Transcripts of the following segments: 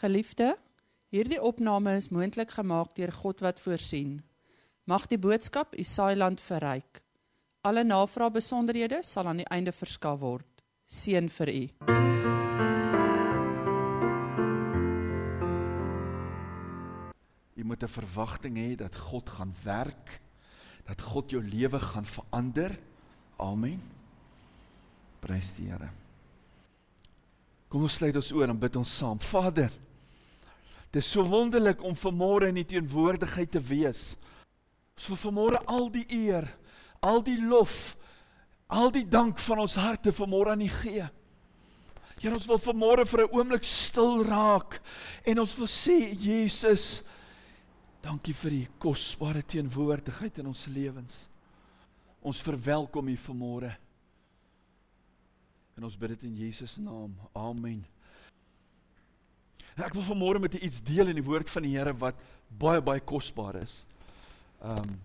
Geliefde, hierdie opname is moontlik gemaak deur God wat voorsien. Mag die boodskap u saailand verryk. Alle navrae besonderhede sal aan die einde verskaf word. Seën vir u. Jy moet 'n verwagting hê dat God gaan werk, dat God jou lewe gaan verander. Amen. Prys die Here. Kom ons sluit ons oë en bid ons saam. Vader, dit is so wonderlik om vanmôre in die teenwoordigheid te wees. Ons wil vanmôre al die eer, al die lof, al die dank van ons harte vanmôre aan U gee. Here, ons wil vanmôre vir 'n oomblik stil raak en ons wil sê Jesus, dankie vir U kosbare teenwoordigheid in ons lewens. Ons verwelkom U vanmôre. En ons bid dit in Jesus naam. Amen. Ek wil vanmôre met u iets deel in die woord van die Here wat baie baie kosbaar is. Um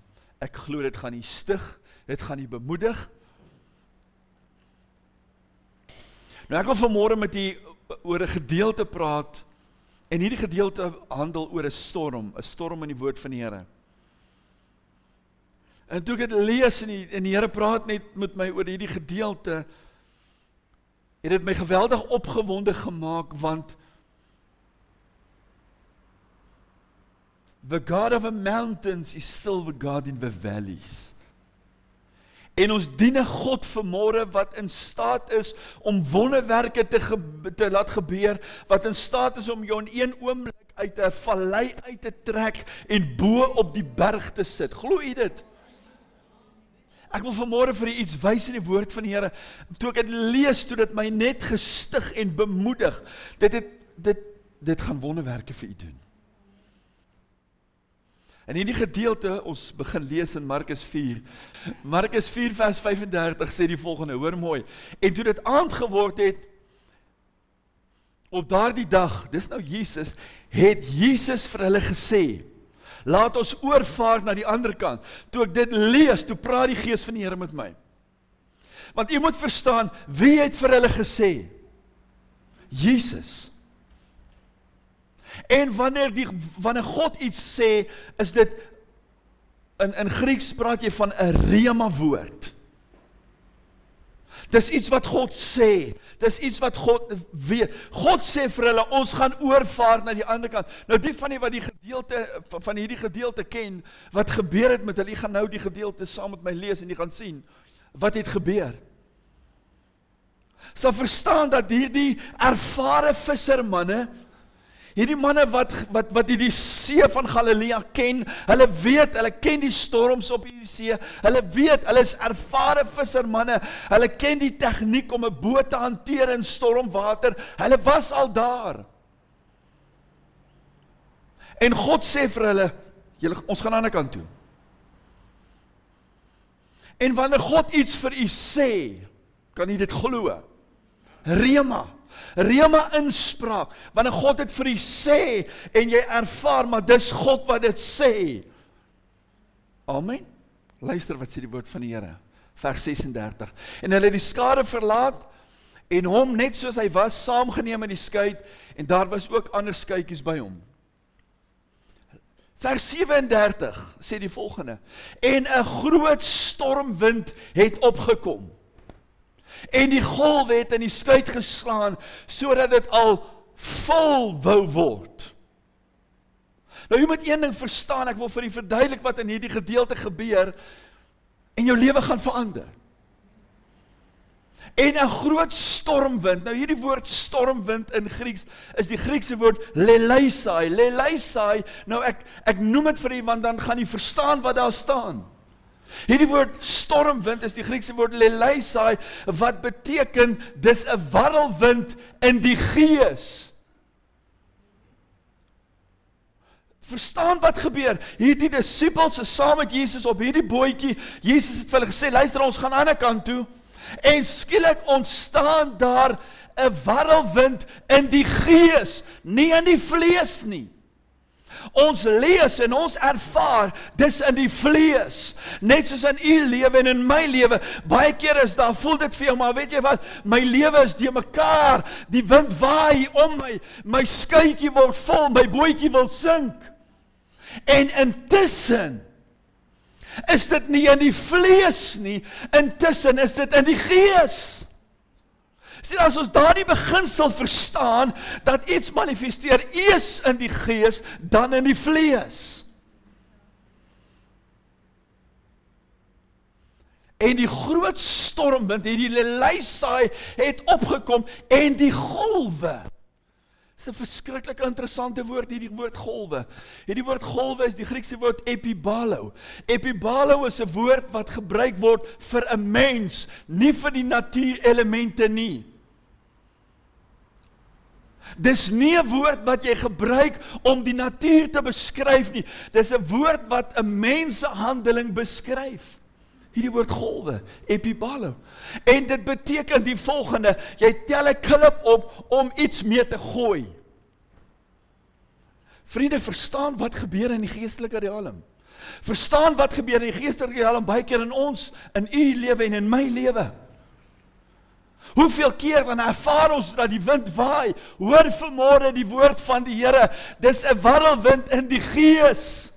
ek glo dit gaan u stig, dit gaan u bemoedig. Nou ek wil vanmôre met u oor 'n gedeelte praat en hierdie gedeelte handel oor 'n storm, 'n storm in die woord van die Here. En toe ek dit lees en die, en die Here praat net met my oor hierdie gedeelte, het dit my geweldig opgewonde gemaak want the God of the mountains is still the God in the valleys. En ons dien 'n God vanmôre wat in staat is om wonderwerke te ge, te laat gebeur, wat in staat is om jou in een oomblik uit 'n vallei uit te trek en bo op die berg te sit. Glo jy dit? Ek wil vanmôre vir u iets wys in die woord van die Here. Toe ek dit lees, toe dit my net gestig en bemoedig. Dit het dit dit gaan wonderwerke vir u doen. In die gedeelte ons begin lees in Markus 4. Markus 4 vers 35 sê die volgende, hoor mooi. En toe dit aand geword het op daardie dag, dis nou Jesus, het Jesus vir hulle gesê: Laat ons oorvaar na die ander kant. Toe ek dit lees, toe praat die Gees van die Here met my. Want jy moet verstaan, wie het vir hulle gesê? Jesus. En wanneer die wanneer God iets sê, is dit in in Grieks praat jy van 'n rema woord. Dis iets wat God sê. Dis iets wat God weet. God sê vir hulle ons gaan oorvaar na die ander kant. Nou die van die wat die gedeelte van, van hierdie gedeelte ken, wat gebeur het met hulle, jy gaan nou die gedeelte saam met my lees en jy gaan sien wat het gebeur. Sal verstaan dat hierdie ervare vissermanne Hierdie manne wat wat wat hierdie see van Galilea ken, hulle weet, hulle ken die storms op hierdie see. Hulle weet, hulle is ervare vissermanne. Hulle ken die tegniek om 'n boot te hanteer in stormwater. Hulle was al daar. En God sê vir hulle, julle ons gaan aan die ander kant toe. En wanneer God iets vir u sê, kan u dit glo. Rema Rema inspraak. Wanneer God dit vir u sê en jy ervaar maar dis God wat dit sê. Amen. Luister wat sê die woord van die Here. Vers 36. En hulle het die skare verlaat en hom net soos hy was saamgeneem in die skei en daar was ook ander skeutjies by hom. Vers 37 sê die volgende: En 'n groot stormwind het opgekom en die golwe het in die skuit geslaan sodat dit al vol wou word. Nou jy moet een ding verstaan, ek wil vir u verduidelik wat in hierdie gedeelte gebeur en jou lewe gaan verander. En 'n groot stormwind. Nou hierdie woord stormwind in Grieks is die Griekse woord leleisai. Leleisai. Nou ek ek noem dit vir u want dan gaan u verstaan wat daar staan. Hierdie woord stormwind is die Griekse woord leleisai wat beteken dis 'n warrelwind in die gees. Verstaan wat gebeur? Hierdie disippels is saam met Jesus op hierdie bootjie. Jesus het vir hulle gesê, "Luister, ons gaan aan die ander kant toe." En skielik ontstaan daar 'n warrelwind in die gees, nie in die vlees nie. Ons lees en ons ervaar dis in die vlees. Net soos in u lewe en in my lewe. Baie keer is daar voel dit vir jou maar weet jy wat? My lewe is de mekaar. Die wind waai om my. My skuitjie word vol, my bootjie wil sink. En intussen is dit nie in die vlees nie. Intussen is dit in die gees. Sien as ons daardie beginsel verstaan dat iets manifesteer eers in die gees dan in die vlees. En die groot stormwind, hierdie leisaai het opgekom en die golwe Dis 'n verskriklik interessante woord hierdie woord golwe. Hierdie woord golwe is die Griekse woord epibalo. Epibalo is 'n woord wat gebruik word vir 'n mens, nie vir die natuurelemente nie. Dis nie 'n woord wat jy gebruik om die natuur te beskryf nie. Dis 'n woord wat 'n mens se handeling beskryf. Hierdie woord golwe, epibalo. En dit beteken die volgende: jy tel 'n klip op om iets mee te gooi. Vriende, verstaan wat gebeur in die geestelike riem. Verstaan wat gebeur in die geestelike riem baie keer in ons, in u lewe en in my lewe. Hoeveel keer dan ervaar ons dat die wind waai? Hoor vanmôre die woord van die Here. Dis 'n warrelwind in die gees.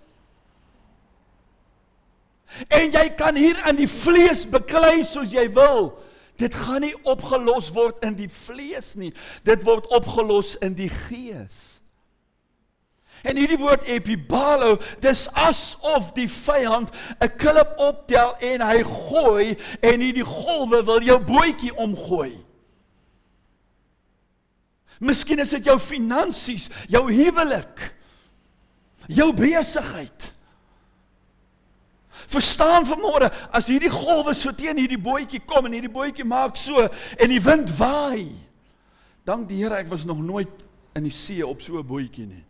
En jy kan hier in die vlees beklei soos jy wil. Dit gaan nie opgelos word in die vlees nie. Dit word opgelos in die gees. En hierdie woord epibalo, dis asof die vyand 'n klip optel en hy gooi en hierdie golwe wil jou bootjie omgooi. Miskien is dit jou finansies, jou huwelik, jou besigheid. Verstaan vanmôre, as hierdie golwe so teen hierdie bootjie kom en hierdie bootjie maak so en die wind waai. Dank die Here ek was nog nooit in die see op so 'n bootjie nie.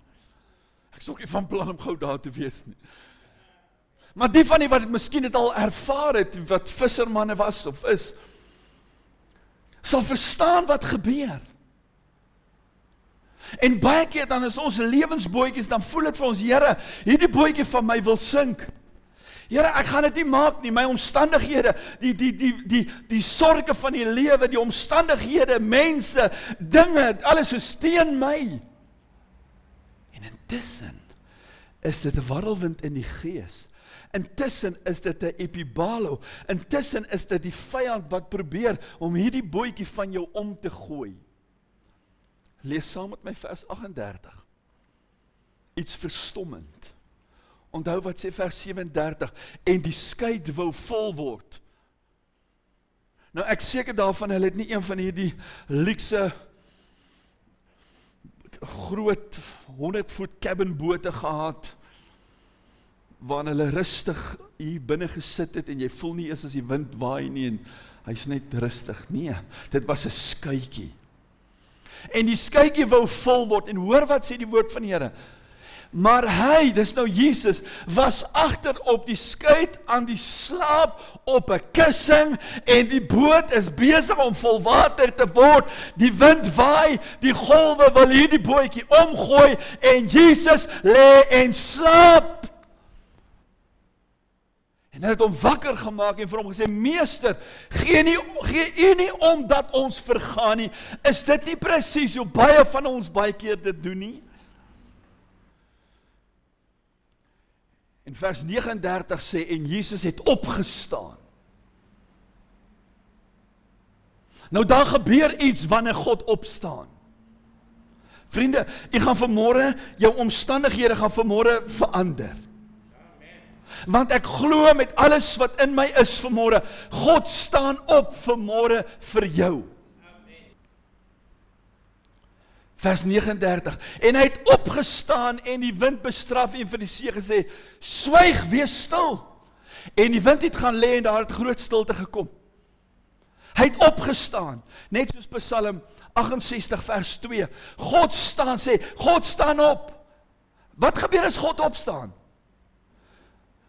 Ek ook nie van plan om gou daar te wees nie. Maar die van die wat dit miskien het al ervaar het wat vissermanne was of is sal verstaan wat gebeur. En baie keer dan is ons lewensbootjies dan voel dit vir ons Here, hierdie bootjie van my wil sink. Here, ek gaan dit nie maak nie. My omstandighede, die die die die die sorges van die lewe, die omstandighede, mense, dinge, alles is teen my. En intussen is dit 'n warrelwind in die gees. Intussen is dit 'n epibalo. Intussen is dit die vyand wat probeer om hierdie bootjie van jou om te gooi. Lees saam met my vers 38. Iets verstommend. Onthou wat sê vers 37 en die skei wou vol word. Nou ek seker daarvan hulle het nie een van hierdie luukse groot 100 voet cabin bote gehad waarin hulle rustig hier binne gesit het en jy voel nie eens as die wind waai nie en hy's net rustig. Nee, dit was 'n skuitjie. En die skuitjie wou vol word en hoor wat sê die woord van die Here. Maar hy, dis nou Jesus, was agter op die skuit aan die slaap op 'n kussing en die boot is besig om vol water te word. Die wind waai, die golwe wil hierdie bootjie omgooi en Jesus lê en slaap. En hy het hom wakker gemaak en vir hom gesê: "Meester, gee nie gee u nie omdat ons vergaan nie. Is dit nie presies hoe baie van ons baie keer dit doen nie?" En vers 39 sê en Jesus het opgestaan. Nou dan gebeur iets wanneer God opstaan. Vriende, jy gaan vanmôre jou omstandighede gaan vanmôre verander. Want ek glo met alles wat in my is vanmôre, God staan op vanmôre vir jou. Vers 39 en hy het opgestaan en die wind bestraf en vir die see gesê swyg wees stil. En die wind het gaan lê en daar het groot stilte gekom. Hy het opgestaan net soos Psalm 68 vers 2 God staan sê God staan op. Wat gebeur as God opstaan?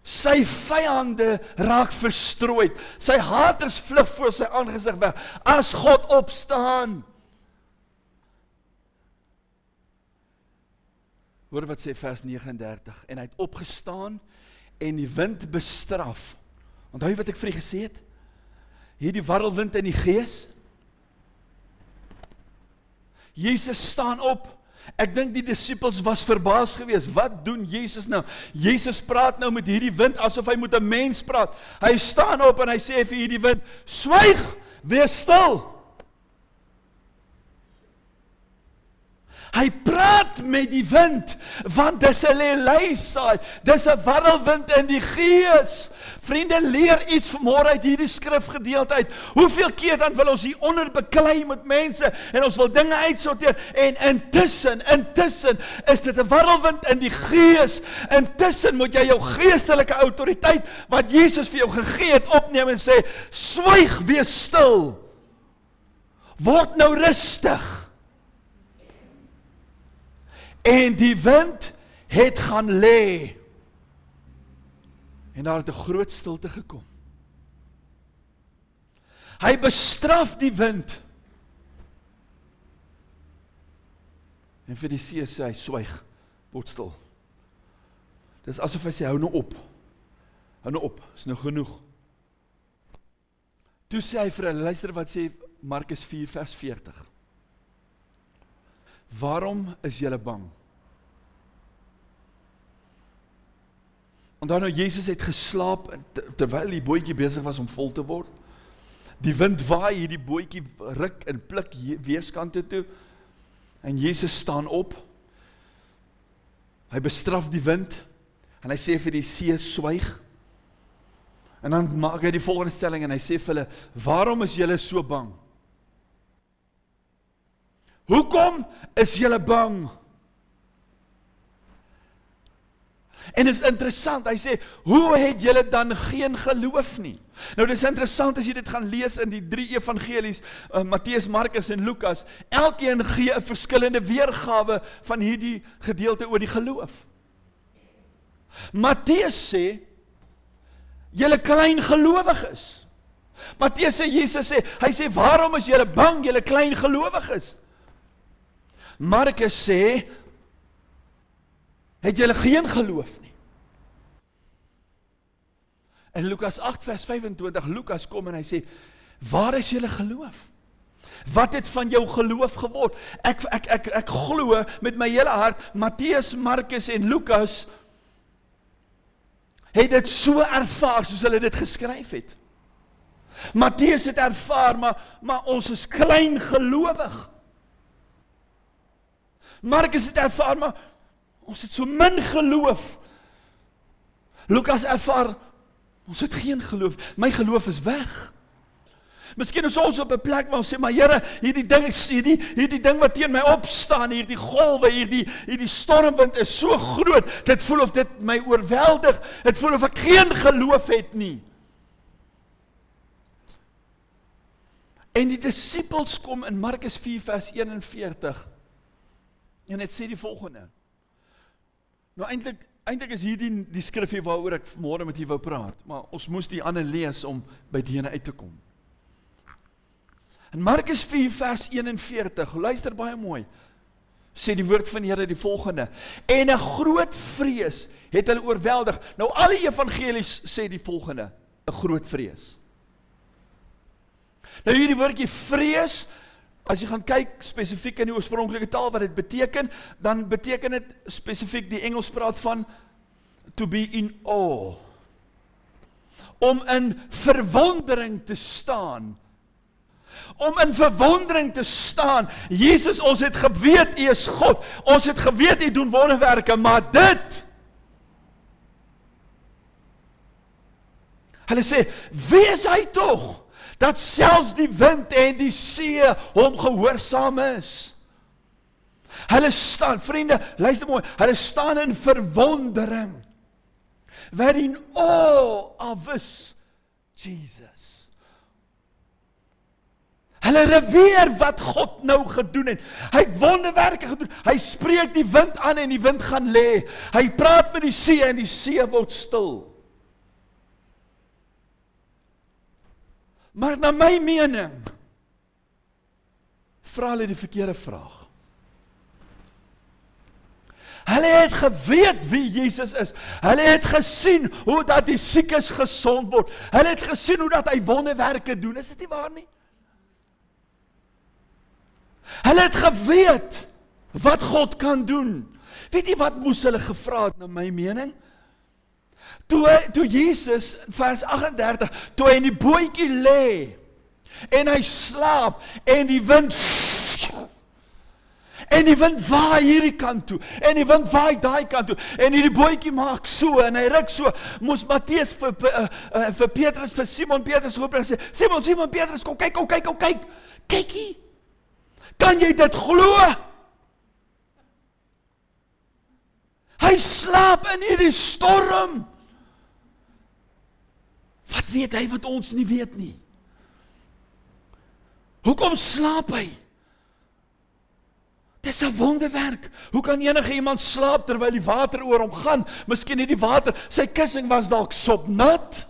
Sy vyande raak verstrooid. Sy haters vlug voor sy aangesig weg. As God opstaan Hoor wat sê vers 39 en hy het opgestaan en die wind bestraf. Onthou wat ek vir julle gesê het? Hierdie warrelwind in die gees. Jesus staan op. Ek dink die disippels was verbaas geweest. Wat doen Jesus nou? Jesus praat nou met hierdie wind asof hy met 'n mens praat. Hy staan op en hy sê vir hierdie wind: "Swyg, wees stil." Hy praat met die wind want dis 'n lelei dis 'n warrelwind in die gees. Vriende, leer iets vanmôre uit hierdie skrifgedeelte uit. Hoeveel keer dan wil ons hier onder beklei met mense en ons wil dinge uitsorteer en intussen, intussen is dit 'n warrelwind in die gees. Intussen moet jy jou geestelike autoriteit wat Jesus vir jou gegee het opneem en sê: "Swyg, wees stil. Word nou rustig." En die wind het gaan lê. En daar het 'n groot stilte gekom. Hy bestraf die wind. En vir die see sê hy swyg, word stil. Dis asof hy sê hou nou op. Hou nou op, is nou genoeg. Toe sê hy vir hulle, luister wat sê Markus 4 vers 40. Waarom is julle bang? Onthou nou Jesus het geslaap terwyl die bootjie besig was om vol te word. Die wind waai hierdie bootjie ruk en pluk weerskante toe. En Jesus staan op. Hy bestraf die wind en hy sê vir die see swyg. En dan maak hy die volgende stelling en hy sê vir hulle: "Waarom is julle so bang?" Hoekom is julle bang? En dit is interessant. Hy sê, "Hoe het julle dan geen geloof nie?" Nou dis interessant as jy dit gaan lees in die drie evangelies, uh, Matteus, Markus en Lukas. Elkeen gee 'n verskillende weergawe van hierdie gedeelte oor die geloof. Matteus sê, "Julle klein gelowiges." Matteus sê Jesus sê, hy sê, "Waarom is julle bang, julle klein gelowiges?" Markus sê het julle geen geloof nie. In Lukas 8 vers 25 Lukas kom en hy sê waar is julle geloof? Wat het van jou geloof geword? Ek ek ek ek, glo met my hele hart Matteus, Markus en Lukas het dit so ervaar soos hulle dit geskryf het. Matteus het ervaar maar maar ons is klein gelowig. Markus het ervaar maar ons het so min geloof. Lukas ervaar ons het geen geloof. My geloof is weg. Miskien is ons op 'n plek waar ons sê maar Here, hierdie ding is hierdie hierdie ding wat teen my opstaan, hierdie golwe, hierdie hierdie stormwind is so groot. Dit voel of dit my oorweldig. Dit voel of ek geen geloof het nie. En die disippels kom in Markus 4 vers 41 En dit sê die volgende. Nou eintlik eintlik is hierdie die skrifgie waaroor ek môre met julle wou praat, maar ons moes die ander lees om by die ene uit te kom. In Markus 4 vers 41, luister baie mooi. Sê die woord van die Here die volgende: En 'n groot vrees het hulle oorweldig. Nou al die evangelies sê die volgende: 'n groot vrees. Nou hierdie woordjie vrees As jy gaan kyk spesifiek in die oorspronklike taal wat dit beteken, dan beteken dit spesifiek die Engels praat van to be in awe. Om in verwondering te staan. Om in verwondering te staan. Jesus, ons het geweet U is God. Ons het geweet U doen wonderwerke, maar dit Hulle sê, "Wie is hy tog?" Dat selfs die wind en die see hom gehoorsaam is. Hulle staan, vriende, luister mooi, hulle staan in verwondering. Wherein all of us Jesus. Hulle reveer wat God nou gedoen het. Hy het wonderwerke gedoen. Hy spreek die wind aan en die wind gaan lê. Hy praat met die see en die see word stil. Maar na my mening vra hulle die verkeerde vraag. Hulle het geweet wie Jesus is. Hulle het gesien hoe dat die siekes gesond word. Hulle het gesien hoe dat hy wonderwerke doen. Is dit nie waar nie? Hulle het geweet wat God kan doen. Weet jy wat moes hulle gevra het na my mening? Toe toe Jesus vers 38, toe hy in die bootjie lê en hy slaap en die wind En die wind waai hierdie kant toe en die wind waai daai kant toe en hierdie bootjie maak so en hy ruk so. Moes Matteus vir uh, uh, vir Petrus vir Simon Petrus roep en sê Simon Simon Petrus kom kyk kom kyk kom kyk. Kykie. Kan jy dit glo? Hy slaap in hierdie storm. Wat weet hy wat ons nie weet nie? Hoekom slaap hy? Dis 'n wonderwerk. Hoe kan enige iemand slaap terwyl die water oor hom gaan? Miskien het die water, sy kussing was dalk sopnat.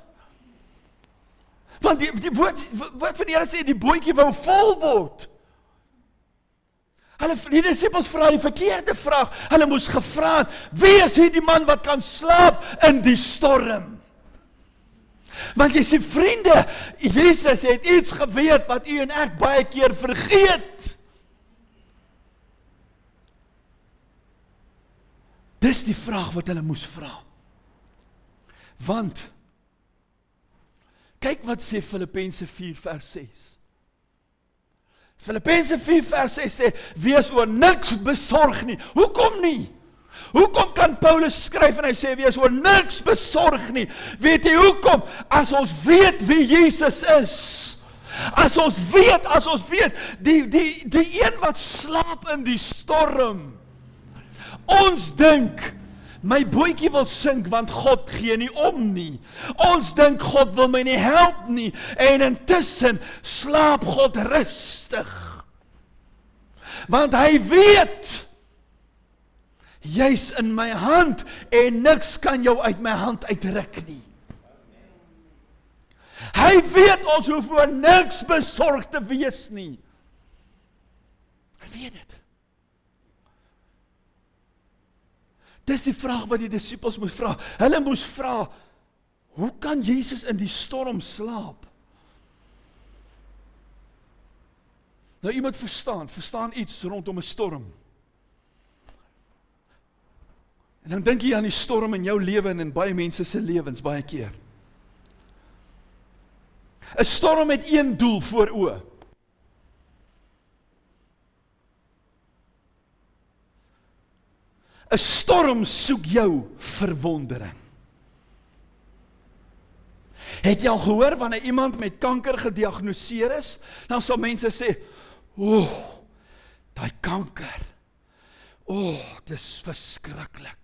Want die die woord wat van die Here sê die bootjie wou vol word. Hulle die disippels vra die verkeerde vraag. Hulle moes gevra het: "Wie is hierdie man wat kan slaap in die storm?" Want jy sê vriende, Jesus het iets geweet wat u en ek baie keer vergeet. Dis die vraag wat hulle moes vra. Want kyk wat sê Filippense 4 vers 6. Filippense 4 vers 6 sê wees oor niks besorg nie. Hoekom nie? Hoekom kan Paulus skryf en hy sê wees oor niks besorg nie? Weet jy hoekom? As ons weet wie Jesus is. As ons weet, as ons weet die die die een wat slaap in die storm. Ons dink my bootjie wil sink want God gee nie om nie. Ons dink God wil my nie help nie en intussen slaap God rustig. Want hy weet jy's in my hand en niks kan jou uit my hand uitruk nie. Hy weet ons hoef oor niks besorg te wees nie. Hy weet dit. Dis die vraag wat die disippels moes vra. Hulle moes vra: Hoe kan Jesus in die storm slaap? Nou iemand verstaan, verstaan iets rondom 'n storm. En dan dink jy aan die storm in jou lewe en in baie mense se lewens baie keer. 'n Storm het een doel voor oë. 'n storm soek jou verwondering. Het jy al gehoor wanneer iemand met kanker gediagnoseer is, dan sal mense sê, "O, oh, daai kanker. O, oh, dis verskriklik.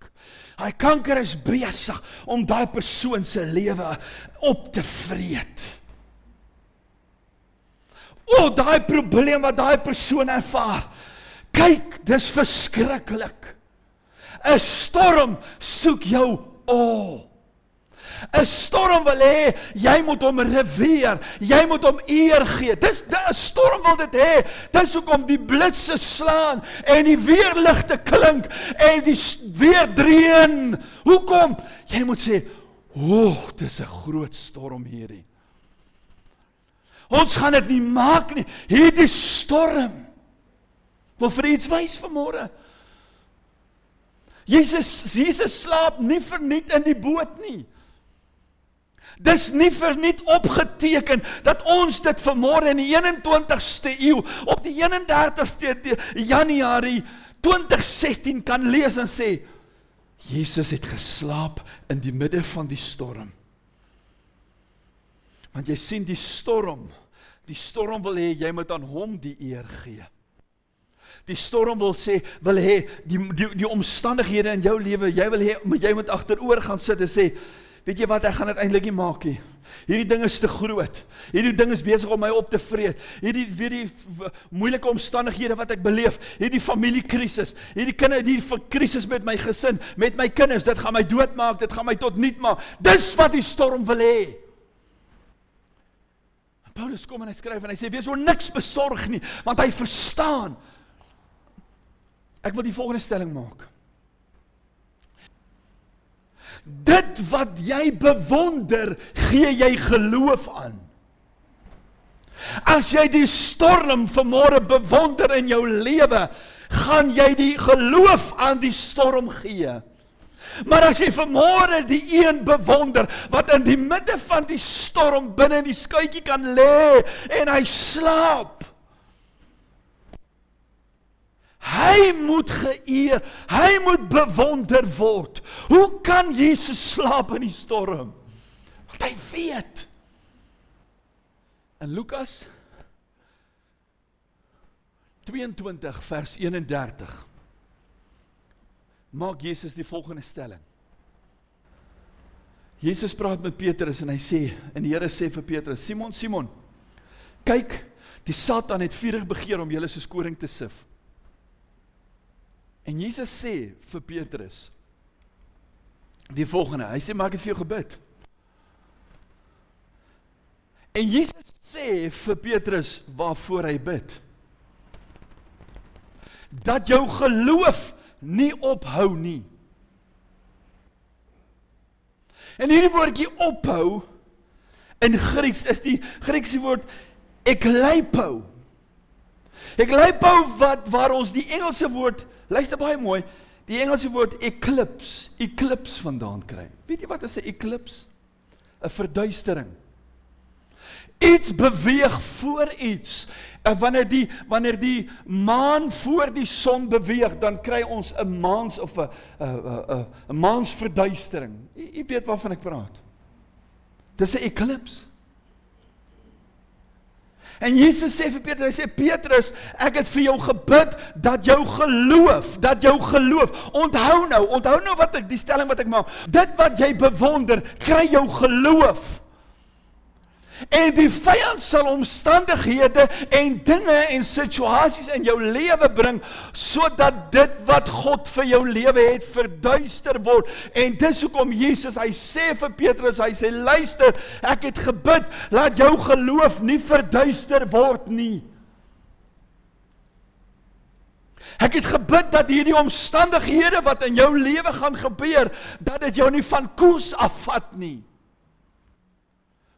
Daai kanker is besig om daai persoon se lewe op te vreet." O, oh, daai probleem wat daai persoon ervaar. Kyk, dis verskriklik. 'n storm soek jou o. 'n Storm wil hê jy moet hom reveer, jy moet hom eer gee. Dis 'n storm wil dit hê. Dis hoekom die blitse slaan en die weerligte klink en die weer dreun. Hoekom? Jy moet sê, "O, oh, dis 'n groot storm hierdie." Ons gaan dit nie maak nie. Hierdie storm wil vir iets wys vanmôre. Jesus Jesus slaap nie verniet in die boot nie. Dis nie verniet opgeteken dat ons dit vanmôre in die 21ste eeu op die 31ste Januarie 2016 kan lees en sê Jesus het geslaap in die midde van die storm. Want jy sien die storm, die storm wil hê jy moet aan hom die eer gee. Die storm wil sê, wil hê die die die omstandighede in jou lewe, jy wil hê jy moet agteroor gaan sit en sê, weet jy wat, ek gaan dit eintlik nie maak nie. Hierdie ding is te groot. Hierdie ding is besig om my op te vreet. Hierdie weet die moeilike omstandighede wat ek beleef, hierdie familiekrisis, hierdie kinders, hierdie krisis met my gesin, met my kinders, dit gaan my doodmaak, dit gaan my tot niet maak. Dis wat die storm wil hê. Paulus kom en hy skryf en hy sê wees oor niks besorg nie, want hy verstaan Ek wil die volgende stelling maak. Dit wat jy bewonder, gee jy geloof aan. As jy die storm vanmôre bewonder in jou lewe, gaan jy die geloof aan die storm gee. Maar as jy vanmôre die een bewonder wat in die midde van die storm binne in die skuitjie kan lê en hy slaap. Hy moet geëer, hy moet bewonder word. Hoe kan Jesus slaap in die storm? Want hy weet. In Lukas 22 vers 31 maak Jesus die volgende stelling. Jesus praat met Petrus en hy sê en die Here sê vir Petrus: "Simon, Simon, kyk, die Satan het vurig begeer om julle soos koring te sif." En Jesus sê vir Petrus die volgende. Hy sê: "Maar ek het vir jou gebid." En Jesus sê vir Petrus waarvoor hy bid. Dat jou geloof nie ophou nie. En hierdie woordjie ophou in Grieks is die Griekse woord ekleipo. Ekleipo wat waar ons die Engelse woord luister baie mooi, die Engelse woord eclipse, eclipse vandaan kry. Weet jy wat is 'n eclipse? 'n Verduistering. Iets beweeg voor iets. En wanneer die wanneer die maan voor die son beweeg, dan kry ons 'n maans of 'n 'n 'n maansverduistering. U weet waarvan ek praat. Dis 'n eclipse. En Jesus sê vir Petrus, hy sê Petrus, ek het vir jou gebid dat jou geloof, dat jou geloof. Onthou nou, onthou nou wat ek die stelling wat ek maak. Dit wat jy bewonder, kry jou geloof. En die vyand sal omstandighede en dinge en situasies in jou lewe bring sodat dit wat God vir jou lewe het verduister word. En dis hoekom Jesus, hy sê vir Petrus, hy sê luister, ek het gebid laat jou geloof nie verduister word nie. Ek het gebid dat hierdie omstandighede wat in jou lewe gaan gebeur, dat dit jou nie van koers afvat nie.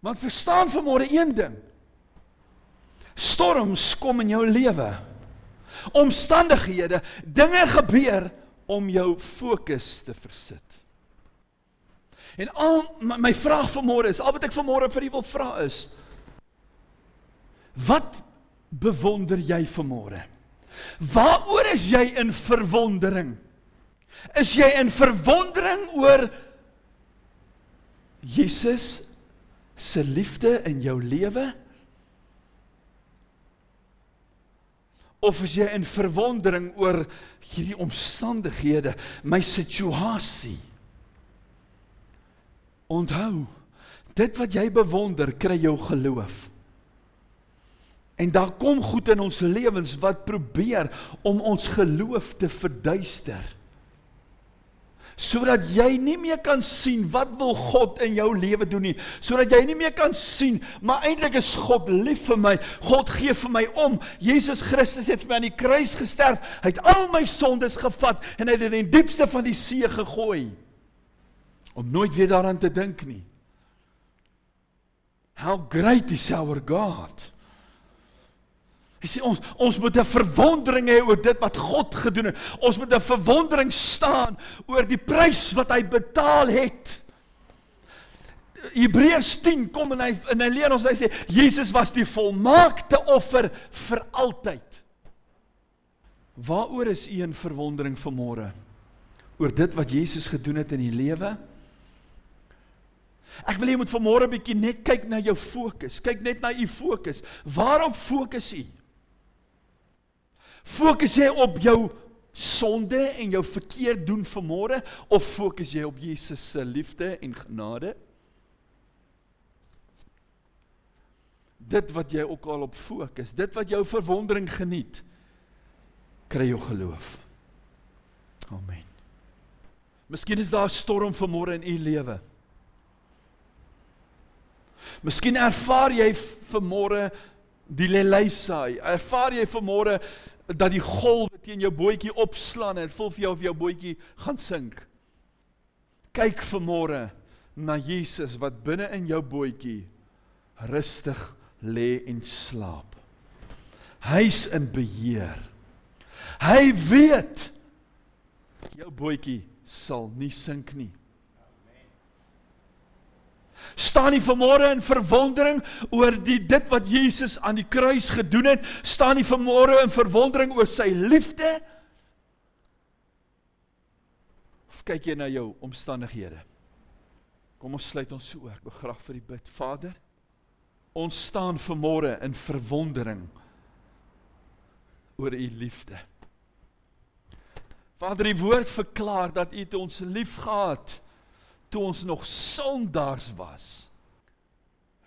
Want verstaan vanmôre een ding. Storms kom in jou lewe. Omstandighede, dinge gebeur om jou fokus te versit. En al my, my vraag vanmôre is, al wat ek vanmôre vir u wil vra is, wat bewonder jy vanmôre? Waaroor is jy in verwondering? Is jy in verwondering oor Jesus se liefde in jou lewe? Of is jy in verwondering oor hierdie omstandighede, my situasie? Onthou, dit wat jy bewonder, kry jou geloof. En daar kom goed in ons lewens wat probeer om ons geloof te verduister sodat jy nie meer kan sien wat wil God in jou lewe doen nie. Sodat jy nie meer kan sien maar eintlik is God lief vir my. God gee vir my om. Jesus Christus het vir my aan die kruis gesterf. Hy het al my sondes gevat en hy het dit in die diepste van die see gegooi. Om nooit weer daaraan te dink nie. How great is our God Hy sê ons ons moet 'n verwondering hê oor dit wat God gedoen het. Ons moet 'n verwondering staan oor die prys wat hy betaal het. Hebreërs 10 kom en hy en hy leer ons hy sê Jesus was die volmaakte offer vir altyd. Waaroor is u in verwondering vanmôre? Oor dit wat Jesus gedoen het in die lewe? Ek wil jy moet vanmôre 'n bietjie net kyk na jou fokus. Kyk net na u fokus. Waarop fokus u? Fokus jy op jou sonde en jou verkeerd doen vanmôre of fokus jy op Jesus se liefde en genade? Dit wat jy ook al op fokus, dit wat jou verwondering geniet, kry jou geloof. Amen. Miskien is daar 'n storm vanmôre in u lewe. Miskien ervaar jy vanmôre die lelei-saai. Ervaar jy vanmôre dat die golwe teen jou bootjie opslaan en voel vir jou of jou bootjie gaan sink. Kyk vanmôre na Jesus wat binne in jou bootjie rustig lê en slaap. Hy's in beheer. Hy weet jou bootjie sal nie sink nie. Staan nie vanmôre in verwondering oor die dit wat Jesus aan die kruis gedoen het, staan nie vanmôre in verwondering oor sy liefde? Of kyk jy na jou omstandighede? Kom ons sluit ons oë. Ek wil graag vir u bid. Vader, ons staan vanmôre in verwondering oor u liefde. Vader, u woord verklaar dat u ons liefgehad toe ons nog sondaars was.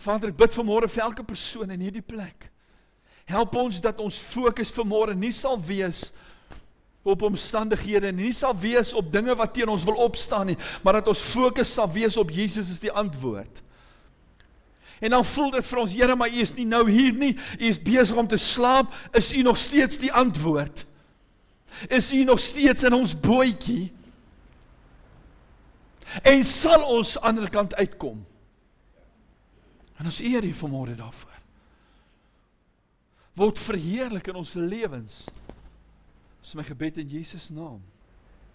Vader, ek bid vanmôre vir elke persoon in hierdie plek. Help ons dat ons fokus vanmôre nie sal wees op omstandighede en nie sal wees op dinge wat teen ons wil opstaan nie, maar dat ons fokus sal wees op Jesus is die antwoord. En dan voel dit vir ons, Here, maar U is nie nou hier nie. U is besig om te slaap. Is U nog steeds die antwoord? Is U nog steeds in ons bootjie? En sal ons aan die ander kant uitkom? En ons eer U vanmôre daarvoor. Word verheerlik in ons lewens. Dis my gebed in Jesus naam.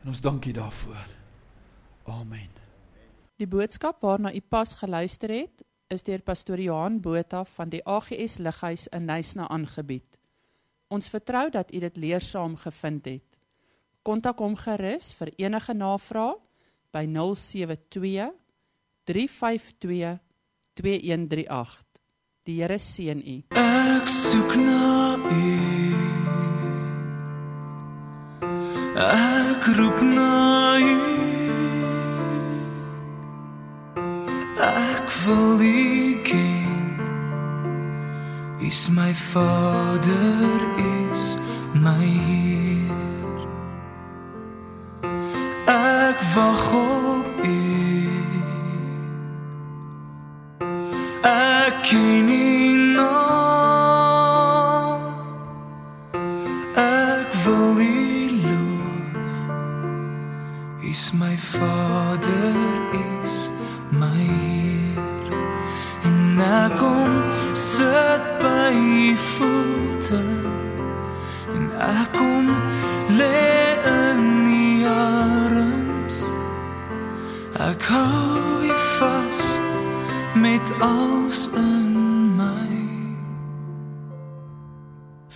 En ons dankie daarvoor. Amen. Die boodskap waarna u pas geluister het, is deur pastoor Johan Botha van die AGS Lighuis in Nysna aangebied. Ons vertrou dat u dit leersaam gevind het. Kontak hom gerus vir enige navrae by 072 352 2138. Die Here seën u. Ek soek na u. Ek roep na u. Ek wil u ken. Is my Vader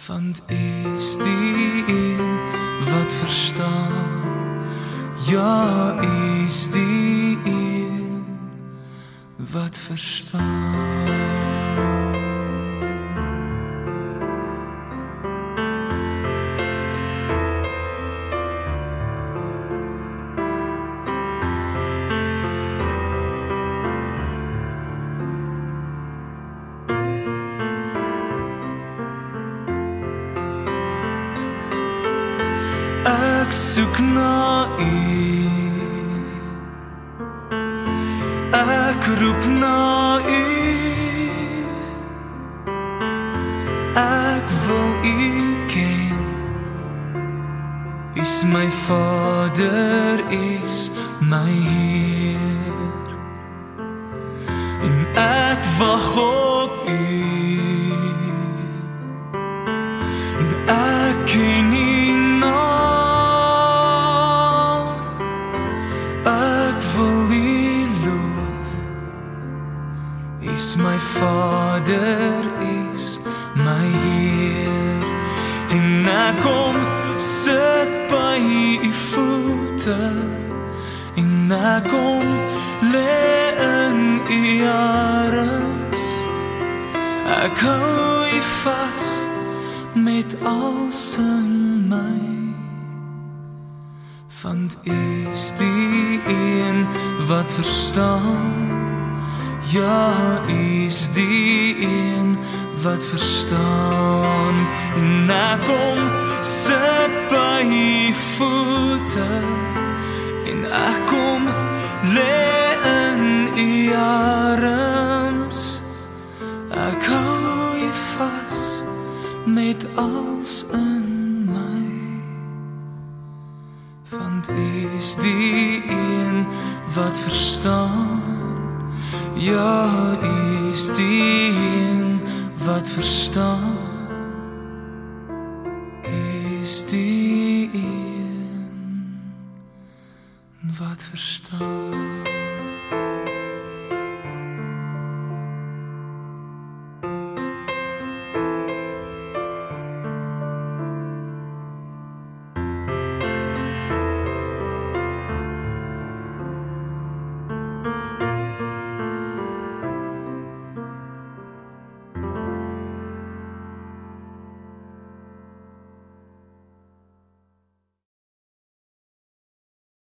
want u is die een wat verstaan. Ja u is die een wat verstaan ek wag als in my. Want U is die een wat verstaan? Ja U is die een wat verstaan.